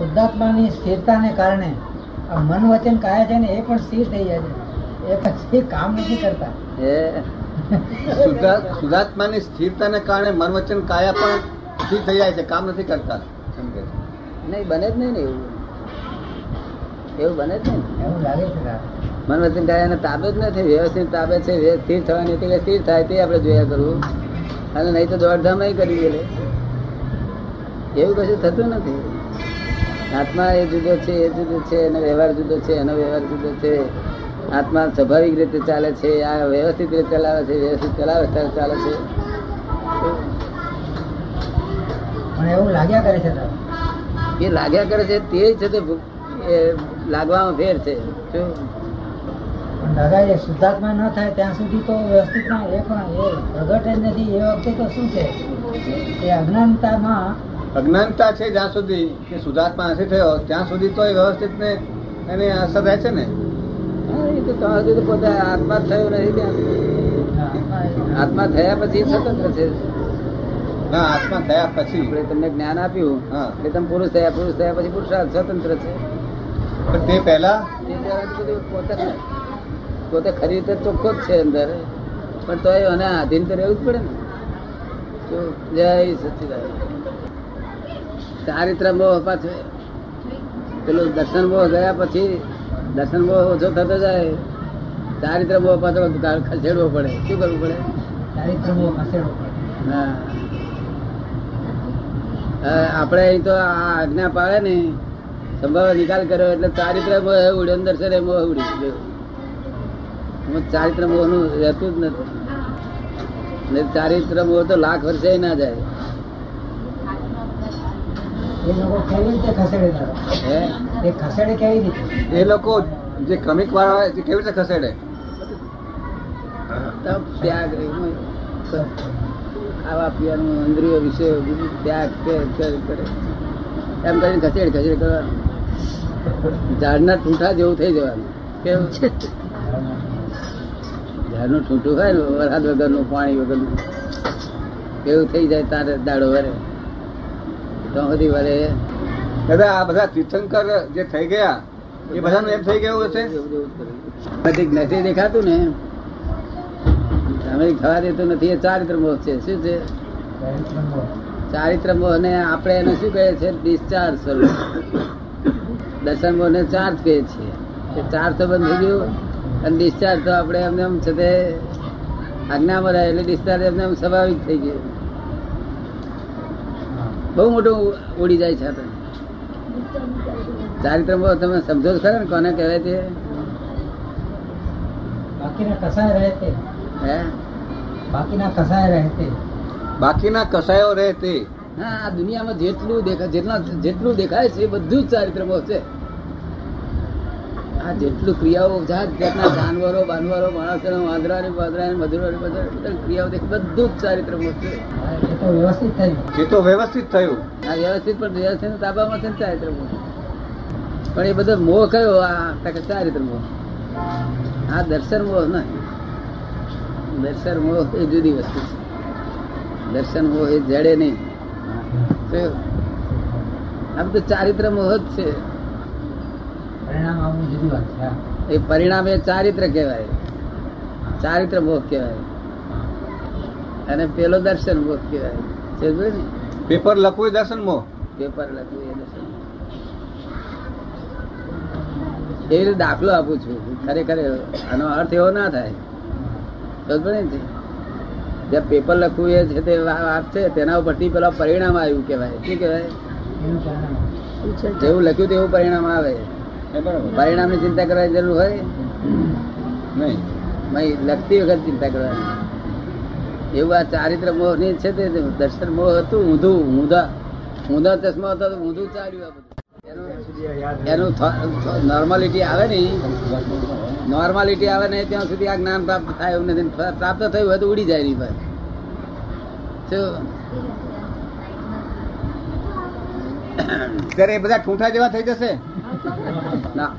શુદ્ધાત્માની સ્થિરતાને કારણે આ મન વચન કાયા છે ને એ પણ સ્થિર થઈ જાય છે. એ પછી કામ નથી કરતા. એ શુદ્ધાત્માની સ્થિરતાને કારણે મન વચન કાયા પણ સ્થિર થઈ જાય છે કામ નથી કરતા. નહીં બને જ નહીં ને એવું. એવું બને જ નહીં એવું લાગે છે મન વચન કાયા તાબે જ નથી વ્યવસ્થિત તાબે છે સ્થિર થવાની એટલે સ્થિર થાય તે આપણે જોયા કરવું. અને નહીં તો દોડધામ કરી ગયેલે એવું કશું થતું નથી. આત્મા એ જુદો છે એ જુદો છે એનો વ્યવહાર જુદો છે એનો વ્યવહાર જુદો છે. આત્મા સ્વાભાવિક રીતે ચાલે છે આ વ્યવસ્થિત રીતે ચલાવે છે વ્યવસ્થિત ચલાવે ત્યારે ચાલે છે. એવું લાગ્યા કરે છે. એ લાગ્યા કરે છે તે છે તે લાગવામાં ફેર છે. એ શુદ્ધાત્મા ન થાય ત્યાં સુધી તો વ્યવસ્થિત ના એ પણ એ પ્રગટ જ નથી. એ વખતે તો શું છે? એ અજ્ઞાનતામાં અજ્ઞાનતા છે જ્યાં સુધી કે સુધાર્થમાં નથી થયો ત્યાં સુધી તો એ વ્યવસ્થિત ને એની અસર રહે છે ને? તો ત્યાં સુધી તો પોતે આત્મા થયો નથી ત્યાં. આત્મા થયા પછી સ્વતંત્ર છે. ના આત્મા થયા પછી. આપણે તમને જ્ઞાન આપ્યું. એટલે તમે પુરુષ થયા પુરુષ થયા પછી પુરુષાર્થ સ્વતંત્ર છે. પણ તે પહેલા? પોતે પોતે ખરી રીતે ચોખ્ખો જ છે અંદર. પણ તો એને આધીન તો રહેવું જ પડે ને. તો જય સચિદાન ચારિત્ર મોહ પાછો પેલું દર્શન મોહ ગયા પછી દર્શન મોહ ઓછો થતો જાય. ચારિત્ર મોહ પાછો ખસેડવો પડે. શું કરવું પડે? ચારિત્ર મોહ ખસેડવો પડે. હા. આપણે અહીં તો આ આજ્ઞા પાડે ને સંભાવ નિકાલ કર્યો એટલે ચારિત્ર મોહ ઉડ્યો અંદર છે મોહ ઉડી ગયો. ચારિત્ર મોહનું રહેતું જ નથી. ને ચારિત્ર મોહ તો લાખ વર્ષે ના જાય. એ લોકો કેવી રીતે ખસેડે હે? એ ખસેડે કેવી રીતે? એ લોકો જે ક્રમિક વાળા હોય તે કેવી રીતે ખસેડે? ત્યાગ ખાવા પીવાનું ઇન્દ્રિયો વિશે બધું ત્યાગ કરે. એમ કરીને ખસેડ ખસેડ કરવાનું. ઝાડના ઠૂંઠા જેવું થઈ જવાનું. કેવું? ઝાડનું ઠૂંઠું હોય ને વરસાદ વગરનું પાણી વગરનું. કેવું થઈ જાય તારે દાડો વરે? તો સુધી વરે. આ બધા તીર્થંકર જે થઈ ગયા, એ બધાનું એમ થઈ ગયું હશે? નથી દેખાતું ને. અમે થવા દેતું નથી, એ ચારિત્ર મોહ છે. શું છે? ચારિત્ર મોહ. ને આપણે એને શું કહે છે? ડિસ્ચાર્જ સ્વરૂપ. દર્શન મોહ ને ચાર્જ કહે છે. એ ચાર્જ તો બંધ થઈ ગયું. અને ડિસ્ચાર્જ તો આપણે એમને એમ છે તે આજ્ઞામાં રહે એટલે ડિસ્ચાર્જ એમને એમ સ્વાભાવિક થઈ ગયું. બહુ મોટું ઉડી જાય છે આ ચારિત્ર મોહ તમે સમજો છો ખરા ને કોને કહેવાય છે બાકીના કસાય રહે તે. હે? બાકીના કસાય રહે તે. બાકીના કસાયો રહે તે. હા આ દુનિયામાં જેટલું દેખાય જેટલા જેટલું દેખાય છે એ બધું જ ચારિત્ર છે. આ જેટલું ક્રિયાઓ જાત જાતના જાનવરો બાનવરો માણસો વાંદરા ને વાંદરા ને મધુરો ને બધા ક્રિયાઓ દેખ બધું જ ચારિત્ર છે. એ તો વ્યવસ્થિત થયું. એ તો વ્યવસ્થિત થયું. આ વ્યવસ્થિત પણ વ્યવસ્થિત તાબામાં છે ને ચારિત્ર મોહ પણ એ બધો મોહ કયો આ? કે ચારિત્ર મોહ આ દર્શન મોહ ના. દર્શન મોહ એ જુદી વસ્તુ છે. દર્શન મોહ એ જડે નહીં. કયો? આ બધું ચારિત્ર મોહ જ છે. પરિણામ આવવું જુદી વાત છે હા. એ પરિણામ એ ચારિત્ર કહેવાય. ચારિત્ર મોહ કહેવાય. અને પેલો દર્શન મોહ કહેવાય. પેપર લખવું એ દર્શન મોહ પેપર લખવું એ દર્શન. એ રીતે દાખલો આપું છું. ખરેખર આનો અર્થ એવો ના થાય. સમજો ને? જ્યાં પેપર લખવું એ છે તે વાત છે તેના ઉપરથી પેલા પરિણામ આવ્યું કહેવાય. શું કહેવાય? જેવું લખ્યું તેવું પરિણામ આવે. પરિણામની ચિંતા કરવાની જરૂર હોય? નહીં. નહીં. લખતી વખત ચિંતા કરવાની. એવું આ ચારિત્ર મોહની છે તે દર્શન મોહ હતું ઊંધું ઊંધા ઊંધા ચશ્મા હતા તો ઊંધું ચાલ્યું આ બધું. એનું નોર્માલિટી આવે ને નોર્માલિટી આવે ને ત્યાં સુધી આ જ્ઞાન પ્રાપ્ત થાય એવું નથી. પ્રાપ્ત થયું હોય તો ઉડી જાય એની પર ત્યારે એ બધા ઠૂંઠા જેવા થઈ જશે? ના.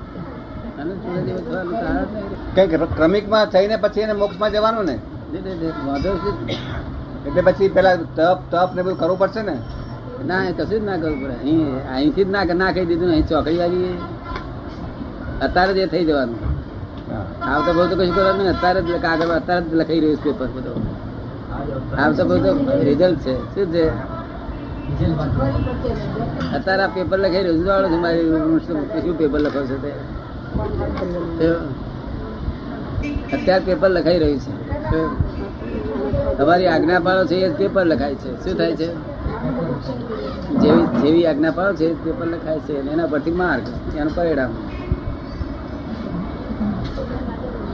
કંઈક ક્રમિકમાં થઈને પછી એને મોક્ષમાં જવાનું ને? એટલે પછી પેલા તપ તપ ને બધું કરવું પડશે ને? ના કશું જ ના કરવું પડે. અહીં અહીંથી જ ના ના કહી દીધું અહીં ચોકડી આવી અત્યારે જ એ થઈ જવાનું. આવતા બહુ તો કશું કરવાનું નહીં. અત્યારે જ કાગળ અત્યારે જ લખાઈ રહ્યું છે પેપર બધો. આવતા બહુ તો રિઝલ્ટ છે. શું છે? અત્યારે આ પેપર લખાઈ રહ્યું છે. જાણો મારી શું પેપર લખો છો તે? અત્યારે પેપર લખાઈ રહ્યું છે. તમારી આજ્ઞા પાડો છે એ જ પેપર લખાય છે. શું થાય છે? જેવી જેવી આજ્ઞા પાડો છે એ પેપર લખાય છે અને એના પરથી માર્ક એનું પરિણામ.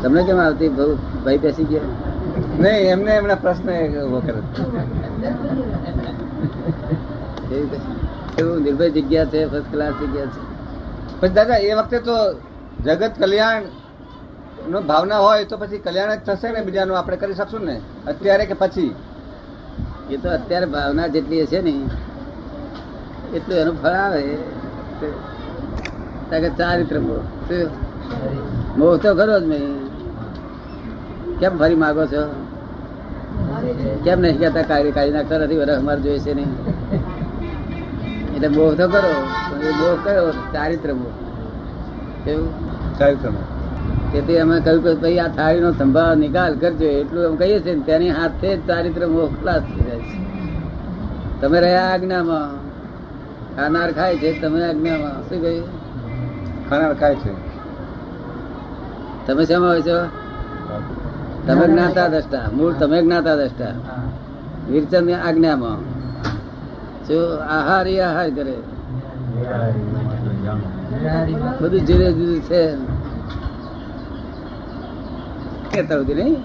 તમને કેમ આવતી ભાઈ બેસી ગયા? નહીં એમને એમના પ્રશ્ન ઊભો કરે એવું નિર્ભય જગ્યા છે ફર્સ્ટ ક્લાસ જગ્યા છે? પછી દાદા એ વખતે તો જગત કલ્યાણ નો ભાવના હોય તો પછી કલ્યાણ જ થશે ને બીજાનું આપણે કરી શકશું ને? અત્યારે કે પછી? એ તો અત્યારે ભાવના જેટલી હશે ને, એટલું એનું ફળ આવે. ચારિત્ર મોહ? મોહ તો ખરો જ નહીં કેમ ફરી માગો છો? કેમ નહીં કહેતા કાર્ય કાઢી નાખતા નથી વરસ અમારે જોઈએ છે નહીં એટલે મોહ તો કરો મોહ કયો? ચારિત્ર મોહ. એવું? ચારિત્રમાં તેથી અમે કહ્યું કે ભાઈ આ થાળીનો સંભાવ નિકાલ કરજો એટલું એમ કહીએ છીએ તેની હાથે જ ચારિત્ર મોહ ખલાસ થઈ જાય છે. તમે રહ્યા આજ્ઞામાં? ખાનાર ખાય છે તમે આજ્ઞામાં? શું કહ્યું? ખાનાર ખાય છે. તમે શેમાં હોય છો? તમે જ્ઞાતા દ્રષ્ટા મૂળ તમે જ્ઞાતા દ્રષ્ટા વીરચંદ આજ્ઞામાં. જો આહાર આહાર કરે? બધું જુદે જુદું છે કહેતા સુધી નહીં હા નહીં એ શાસ્ત્રમાં આવ્યું એ કસાય ભાવ હતી નહીં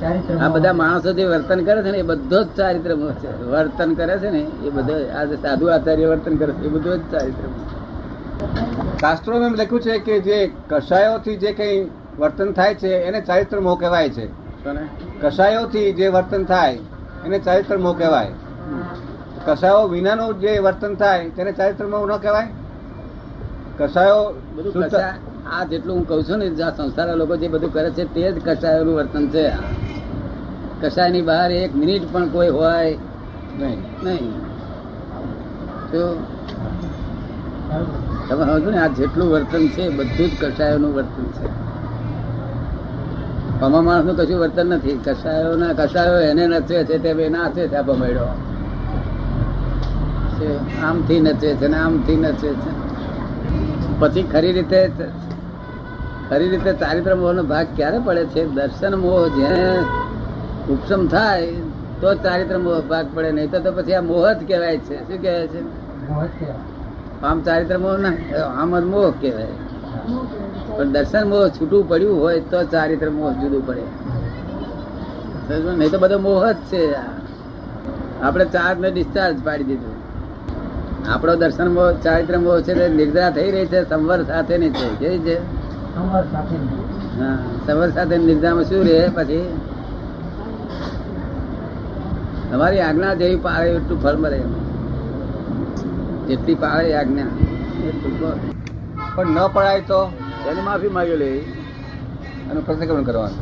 ચારિત્ર આ બધા માણસો જે વર્તન કરે છે ને એ બધો જ ચારિત્ર વર્તન કરે છે ને એ બધો આ સાધુ આચાર્ય વર્તન કરે છે એ બધું જ ચારિત્ર શાસ્ત્રો શાસ્ત્રોમાં એમ લખ્યું છે કે જે કષાયોથી જે કઈ વર્તન થાય છે એને ચારિત્ર મોહ કહેવાય છે? કષાયોથી જે વર્તન થાય એને ચારિત્ર મોહ કહેવાય. કષાયો વિનાનું જે વર્તન થાય તેને ચારિત્ર મોહ ન કહેવાય? કષાયો બધું આ જેટલું હું કહું છું ને આ સંસારના લોકો જે બધું કરે છે તે જ કસાયોનું વર્તન છે. કસાયની બહાર એક મિનિટ પણ કોઈ હોય નહીં. નહીં. તો તમે સમજો ને આ જેટલું વર્તન છે બધું જ કસાયોનું વર્તન છે. પમા માણસનું કશું વર્તન નથી. કસાયોના કસાયો એને નચે છે તે બે નાચે છે આ પમેડો આમથી નચે છે ને આમથી નચે છે. પછી ખરી રીતે ખરી રીતે ચારિત્ર મોહ નો ભાગ ક્યારે પડે છે? દર્શન મોહ જેને ઉપશમ થાય તો ચારિત્ર મોહ ભાગ પડે નહીં તો પછી આ મોહ જ કહેવાય છે. શું કહેવાય છે? જ. આમ ચારિત્ર મોહ ના આમ જ મોહ કહેવાય. પણ દર્શન મોહ છૂટું પડ્યું હોય તો ચારિત્ર મોહ જુદું પડે. નહીં તો બધો મોહ જ છે આપણે ચાર્જ ને ડિસ્ચાર્જ પાડી દીધું. આપણો દર્શન મોહ ચારિત્ર મોહ છે તે નિદ્રા થઈ રહી છે સંવર સાથે ની છે કેવી છે? હા સંવર સાથે નિદ્રામાં શું રહે પછી? તમારી આજ્ઞા જેવી પાળે એટલું ફળ મળે જેટલી પાળે આજ્ઞા. પણ ન પડાય તો? એની માફી માંગી લે. એનું પ્રતિક્રમણ કરવાનું?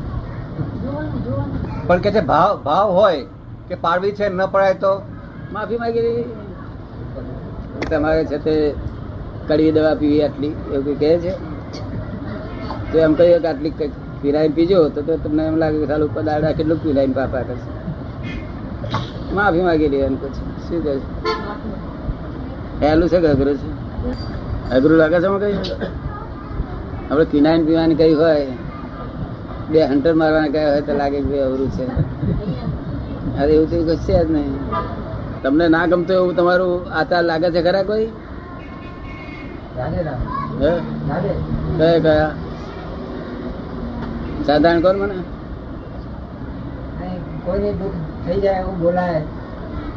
પણ કે છે ભાવ ભાવ હોય કે પાડવી છે ન પડાય તો? માફી માંગી લે. તમારે છે તે કડવી દવા પીવી આટલી, એવું કઈ કહે છે? તો એમ કહીએ કે આટલી કંઈક પીરાઈને પીજો, તો તમને એમ લાગે કે ઉપર દાડા કેટલું પીરાઈને પાપા કરશે. માફી માંગી લે એમ પછી. શું કહે પહેલું છે કે અઘરું છે? અઘરું લાગે છે કઈ? આપણે કિનાઈન પીવાની કઈ હોય, બે હંટર મારવાના કઈ હોય તો લાગે કે અઘરું છે. અરે એવું તો કશું છે જ નહીં. તમને ના ગમતું એવું તમારું આચાર લાગે છે ખરા કોઈ? કયા કયા? સાધારણ કોણ મને? કોઈને દુઃખ થઈ જાય એવું બોલાય.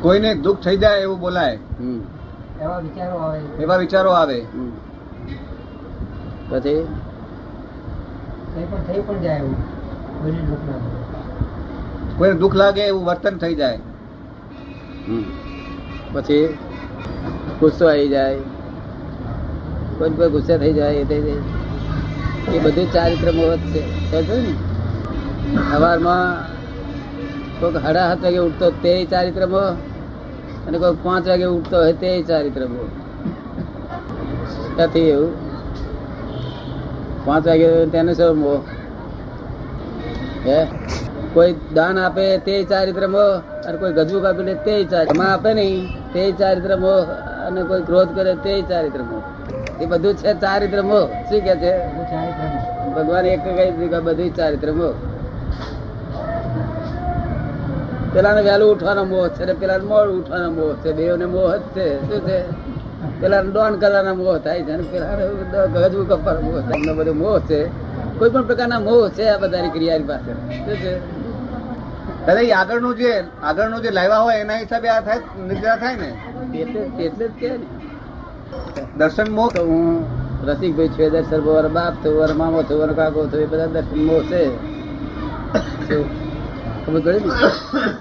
કોઈને દુઃખ થઈ જાય એવું બોલાય. હમ. એવા વિચારો આવે. એવા વિચારો આવે. હમ. પછી? પણ થઈ પણ જાય એવું. કોઈને દુઃખ લાગે એવું વર્તન થઈ જાય. પછી ગુસ્સો આવી જાય. કોઈ પર ગુસ્સે થઈ જાય, એ થઈ જાય. એ બધું ચારિત્ર મોહ છે. ને? સવારમાં કોઈક સાડા સાત વાગે ઉઠતો તે ચારિત્ર મોહ અને કોઈ પાંચ વાગે ઉઠતો હોય તે ચારિત્ર મોહ નથી એવું. પાંચ વાગે તેને શું મોહ હે? કોઈ દાન આપે તે ચારિત્ર મોહ, અને કોઈ ગજવું કાપી લે તે ચારિત્ર આપે નહીં, તે ચારિત્ર મોહ, અને કોઈ ક્રોધ કરે તે ચારિત્ર મોહ. એ બધું છે ચારિત્ર મોહ. શું કે છે? ભગવાન એક કહી દીધું બધું ચારિત્ર મોહ. પેલાને વહેલું ઉઠવાનો મોહ છે પેલા મોડું ઉઠવાનો મોહ છે બેઓને મોહ જ છે. શું છે? પેલા ડોન કરવાના મોહ થાય છે, અને પેલા ગજવું કપવાનો મોહ થાય બધો મોહ છે. કોઈ પણ પ્રકારના મોહ છે આ બધાની ક્રિયાની પાસે શું છે? દાદા એ આગળનું જે આગળનું જે લાવ્યા હોય એના હિસાબે આ થાય નિદ્રા થાય ને? એટલે જ કે દર્શન મો તો હું રસિકભાઈ છું એ દર્શન બાપ તો વર મામો તો વર કાકો તો એ બધા દર્શન મો છે.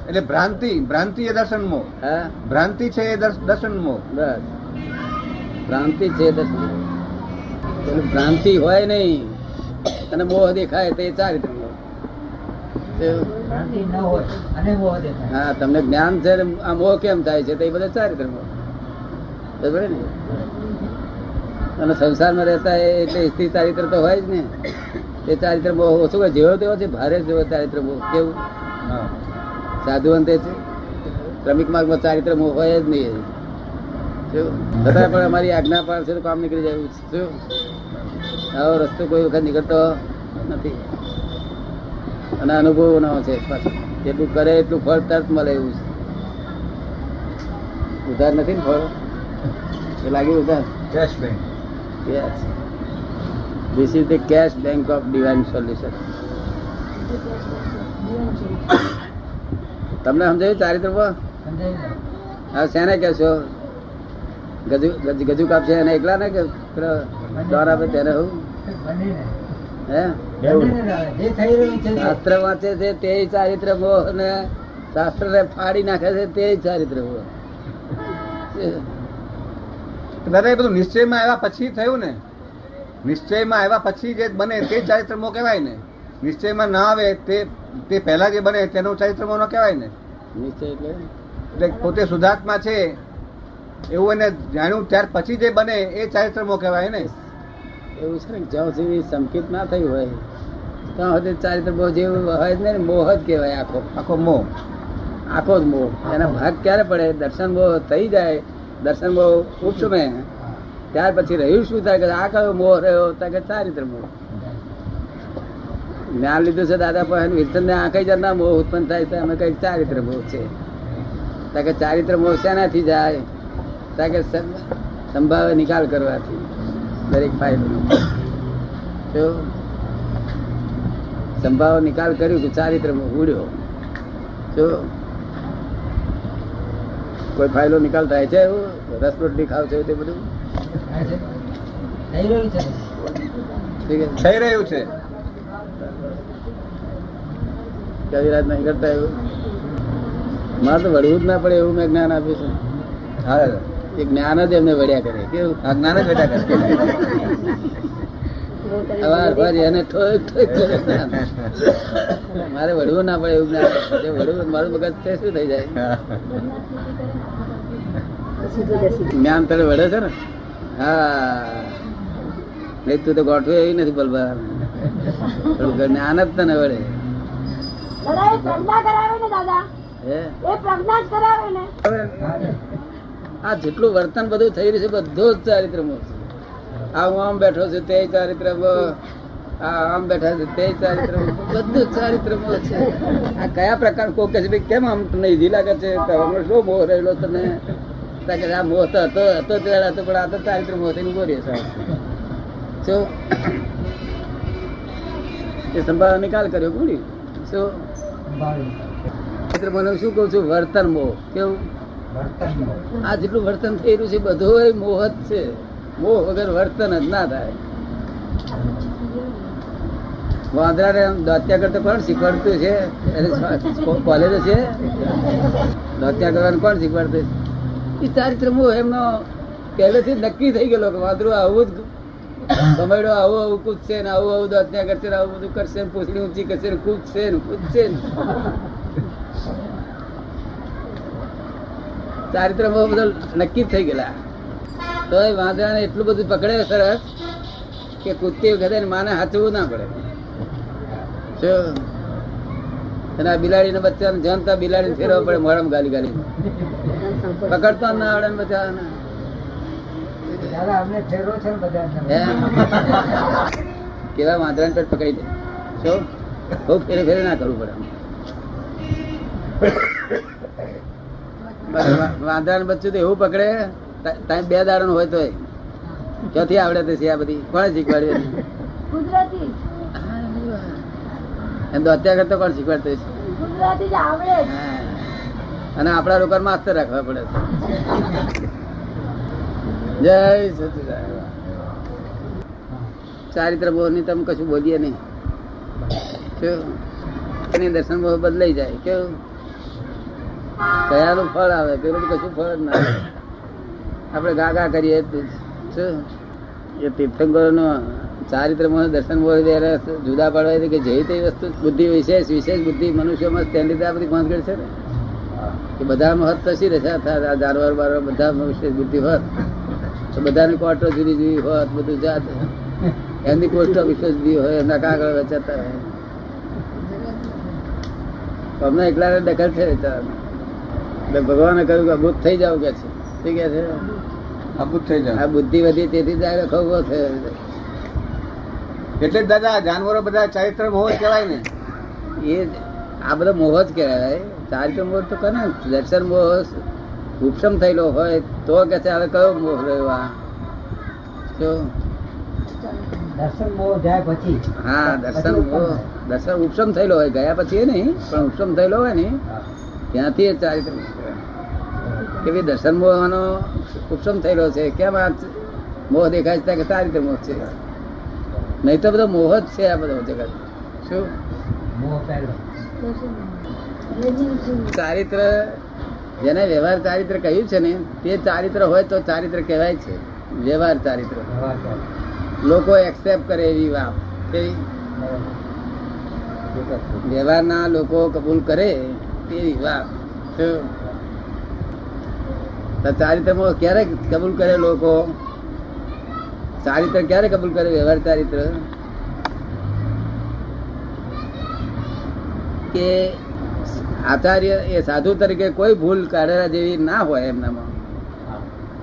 એટલે ભ્રાંતિ ભ્રાંતિ એ દર્શન મો હા? ભ્રાંતિ છે એ દર્શન મો બસ. ભ્રાંતિ છે દર્શન એટલે ભ્રાંતિ હોય નહીં. અને મોહ દેખાય તે ચારિત્ર હા તમને જ્ઞાન છે આ મોહ કેમ થાય છે તે બધા ચારિત્ર મોહ બરાબર ને? અને સંસારમાં રહેતા એ એટલે સ્ત્રી ચારિત્ર તો હોય જ ને. તે ચારિત્ર મોહ ઓછો હોય. જેવો તેવો છે ભારે જેવો ચારિત્ર મોહ કેવું? હા. સાધુવંતે છે. શ્રમિક માર્ગમાં ચારિત્ર મોહ હોય જ નહીં બધા છતાં પણ અમારી આજ્ઞા પાડશે તો કામ નીકળી જાય છે. શું? આવો રસ્તો કોઈ વખત નીકળતો નથી. અને અનુભવ નો છે. જેટલું કરે એટલું ફળ તરત મળે એવું છે. ઉધાર નથી ને ફળ? એ લાગ્યું ઉધાર? Cash bank yes this is the cash bank of divine solution તમને સમજાયું ચારિત્રમાં? હા શેને કહેશો? ગજુ ગજુ કાપશે એને એકલા ને કે? દ્વારા તેને હું? હે? શાસ્ત્ર વાંચે છે તે ચારિત્ર મોહ અને શાસ્ત્ર ને ફાડી નાખે છે તે ચારિત્ર મોહ. દાદા એ બધું નિશ્ચયમાં આવ્યા પછી થયું ને? નિશ્ચયમાં આવ્યા પછી જે બને તે ચારિત્ર મોહ કહેવાય ને? નિશ્ચયમાં ના આવે તે તે પહેલા જે બને તેનું ચારિત્ર મોહ ન કહેવાય ને? નિશ્ચય એટલે? એટલે પોતે શુદ્ધાત્મા છે એવું એને જાણ્યું ત્યાર પછી જે બને એ ચારિત્ર મોહ કહેવાય ને? એવું છે ને જ્યાં સુધી સંકેત ના થયું હોય, ત્યાં સુધી ચારિત્ર મોહ જેવું હોય ને, મોહ જ કહેવાય આખો આખો મોહ. આખો જ મોહ. એના ભાગ ક્યારે પડે? દર્શન બહુ થઈ જાય, દર્શન બહુ ઉપસમે ત્યાર પછી રહ્યું શું? થાય કે આ કયો મોહ રહ્યો, ત્યાં કે ચારિત્ર મોહ. જ્ઞાન લીધું છે દાદા પણ વિરસન ને આંખે જરના મોહ ઉત્પન્ન થાય તો અમે કઈ ચારિત્ર મોહ છે. ત્યાં કે ચારિત્ર મોહ શેનાથી જાય? ત્યાં કે સંભાવે નિકાલ કરવાથી. દરેક ફાયદો તો સંભાવ નિકાલ કર્યો કે ચારિત્ર મોહ ઉડ્યો. જો કોઈ ફાઇલો નિકાલ થાય છે એવું? રસ રોટલી ખાવ છે તે બધું. થઈ રહ્યું છે. કવિરાજ નહીં કરતા એવું? મારે તો વળવું જ ના પડે એવું મેં જ્ઞાન આપ્યું છે. હા. એ જ્ઞાન જ એમને વળ્યા કરે. કેવું? જ્ઞાન જ વળ્યા કરે. અવાર ફરી એને ઠોક ઠોક મારે વળવું ના પડે એવું જ્ઞાન. જે વળવું મારું મગજ તે શું થઈ જાય? જ્ઞાન તને વળે છે ને? હા. નહીં તું તો ગોઠવે એવી નથી બલબા જ્ઞાન જ તને વળે. દાદા એ પ્રજ્ઞા કરાવે ને દાદા? હે? એ પ્રજ્ઞા જ કરાવે ને? આ જેટલું વર્તન બધું થઈ રહ્યું છે બધું જ ચારિત્ર છે. આ હું આમ બેઠો છું તે ચારિત્ર આમ બેઠા છે તે ચારિત્ર બધું જ ચારિત્ર મોહ છે. આ કયા પ્રકાર કોઈ કહે છે ભાઈ કેમ આમ તમને ઈજી લાગે છે? હમણાં શું મોહ રહેલો તને કે આ મોહ તો હતો હતો ત્યારે હતો પણ આ તો ચારિત્ર મોહ થઈને બોરીએ સાહેબ. શું એ સંભાળ નિકાલ કર્યો કોની શું ચિત્ર મને મોહને શું કહું છું? વર્તન મોહ. કેવું. આ જેટલું વર્તન થઈ રહ્યું છે બધું મોહ જ છે. મોહ વગર વર્તન જ ના થાય. વાંદરાને આમ દાત્યા કરતા કોણ શીખવાડતું છે? કોલેજ છે? દાત્યા કરવાનું કોણ શીખવાડતું છે? એ ચારિત્ર મોહ એમનો પહેલેથી નક્કી થઈ ગયેલો કે વાંદરું આવું જ સમયડો આવું આવું કૂદશે ને આવું આવું દાંત્યા કરશે ને આવું બધું કરશે ને પૂછડી ઊંચી કરશે ને કૂદશે ને કૂદશે ને. ચારિત્ર બધું નક્કી થઈ ગયેલા. તો એ વાંદરાને એટલું બધું પકડે સરસ કે કૂદતી વખતે માને હાથવું ના પડે? અને આ બિલાડીને બચ્ચાને જનતા બિલાડીને ફેરવવા પડે મોડમ ગાલી ગાલી પકડતો ના આવડે ને અમને ઠેરો છે ને કેવા પેટ પકડી દે. શું બહુ ફેરે ફેરે ના કરવું પડે. વાંદરાને બચ્ચું તો એવું પકડે ટાઈમ બે દાડા હોય તો ક્યાંથી આવડે તે છે આ બધી? કોણે શીખવાડ્યું એને? એમ તો અત્યારે કરતા કોણ શીખવાડતું જ આવડે અને આપણા લોકો માસ્તર રાખવા પડે છે. જય સચિદાનંદ. ચારિત્ર બોધની તમે કશું બોલીએ નહીં. દર્શન બહુ બદલાઈ જાય. કેવું? કયાનું ફળ આવે, પેલું કશું ફળ ના આવે. આપણે ગા ગા કરીએ શું? એ તીર્થંકરો નો ચારિત્ર દર્શન હોય ત્યારે જુદા પાડવા કે જે તે વસ્તુ બુદ્ધિ વિશેષ વિશેષ બુદ્ધિ મનુષ્યમાં તેની આ બધી ભાંગડ છે ને? કે બધામાં હદ તસી રહેશે જાનવર બારવર બધા વિશેષ બુદ્ધિ હોત? તો બધાની કોટો જુદી જુદી હોત, બધું જાત. એમની પોસ્ટ વિશેષ જુદી હોય એમના કાગળ વેચાતા હોય. અમને એકલા દખલ છે વિચારવામાં. એટલે ભગવાને કહ્યું કે અભૂત થઈ જાવ કે છે. શું કે છે? અભૂત થઈ આ જાય બુદ્ધિ વધી તેથી દાદા ખોખો થયો એટલે દાદા જાનવરો બધા ચારિત્ર મોહ કહેવાય ને. એ આ બધા મોહ જ કહેવાય. ચારિત્ર મોહ તો કરે ને દર્શન મોહ ઉપશમ થયેલો હોય તો કે છે હવે કયો મોહ રહ્યો આ? શું દર્શન મોહ જાય પછી. હા દર્શન મોહ દર્શન ઉપશમ થયેલો હોય ગયા પછી એ નહીં પણ ઉપશમ થયેલો હોય ને. ત્યાંથી ચારિત્ર. કે ભાઈ દર્શન મોહનો ઉપશમ થયેલો છે. કેમ આ મોહ દેખાય છે? કે ચારિત્ર મોહ છે. નહીં તો બધો મોહ જ છે આ બધો જગત. શું? ચારિત્ર જેને વ્યવહાર ચારિત્ર કહ્યું છે ને તે ચારિત્ર હોય તો ચારિત્ર કહેવાય છે. વ્યવહાર ચારિત્ર. લોકો એક્સેપ્ટ કરે એવી વાત? વ્યવહારના લોકો કબૂલ કરે તેવી વાત? ચારિત્રમાં ક્યારે કબૂલ કરે લોકો? ચારિત્ર ક્યારે કબૂલ કરે વ્યવહાર ચારિત્ર? કે આચાર્ય એ સાધુ તરીકે કોઈ ભૂલ કાઢેલા જેવી ના હોય એમનામાં.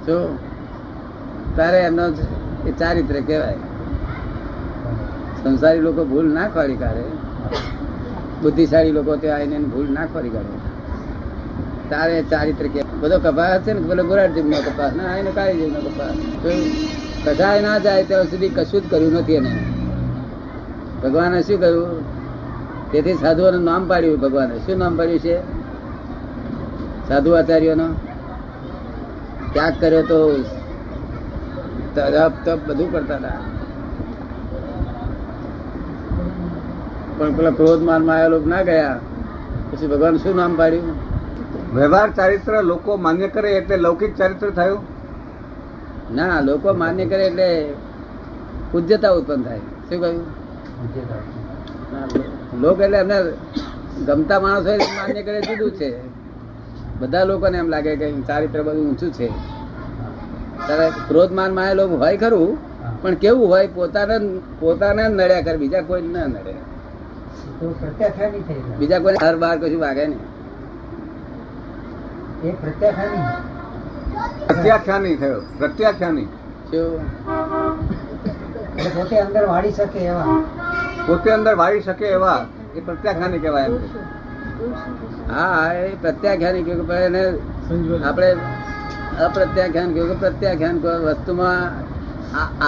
શું તારે એમનો એ ચારિત્ર કહેવાય. સંસારી લોકો ભૂલ ના કાઢી કાઢે. બુદ્ધિશાળી લોકો ત્યાં આવીને ભૂલ ના ખોરી કાઢે. તારે ચારિત્ર કે બધો કપાસ છે ને પેલો ગોરાટ જેમનો કપાસ. ના એને કાળી જેમનો કપાસ. કસાય ના જાય ત્યાં સુધી કશું જ કર્યું નથી એને. ભગવાને શું કહ્યું તેથી સાધુઓનું નામ પાડ્યું ભગવાને. શું નામ પાડ્યું છે? સાધુ આચાર્યોનો ત્યાગ કર્યો તો તપ તપ બધું કરતા હતા. પણ પેલા ક્રોધ માન માયા આવેલો ના ગયા. પછી ભગવાન શું નામ પાડ્યું? વ્યવહાર ચારિત્ર લોકો માન્ય કરે એટલે લૌકિક ચારિત્ર થયું? ના લોકો માન્ય કરે એટલે પૂજ્યતા ઉત્પન્ન થાય. શું કહ્યું? લોક એટલે એમને ગમતા માણસો એ માન્ય કરે જુદું છે. બધા લોકોને એમ લાગે કે ચારિત્ર બધું ઊંચું છે. ત્યારે ક્રોધ માન માયા લોકો હોય ખરું પણ કેવું હોય પોતાને પોતાને નડ્યા કરે બીજા કોઈ ના નડે તો પ્રત્યાખ્યાની થઈ જાય. બીજા કોઈ હર બાર કશું વાગે નહીં. એ પ્રત્યાખ્યાની પ્રત્યાખ્યાની થયો. પ્રત્યાખ્યાની. પોતે અંદર વાળી શકે એવા. પોતે અંદર વાળી શકે એવા. એ પ્રત્યાખ્યાની કહેવાય એમ. હા એ પ્રત્યાખ્યાની કહ્યું કે એને આપણે અપ્રત્યાખ્યાન કહ્યું કે પ્રત્યાખ્યાન વસ્તુમાં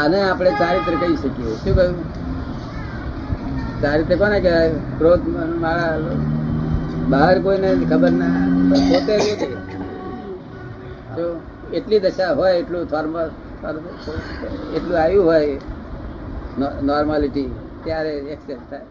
આને આપણે ચારિત્ર કહી શકીએ. શું કહ્યું? ચારિત્ર કોને કહેવાય? ક્રોધ મારા બહાર કોઈને ખબર ના પોતે જો એટલી દશા હોય, એટલું ફોર્મલ એટલું આવ્યું હોય નોર્માલિટી ત્યારે એક્સેપ્ટ થાય.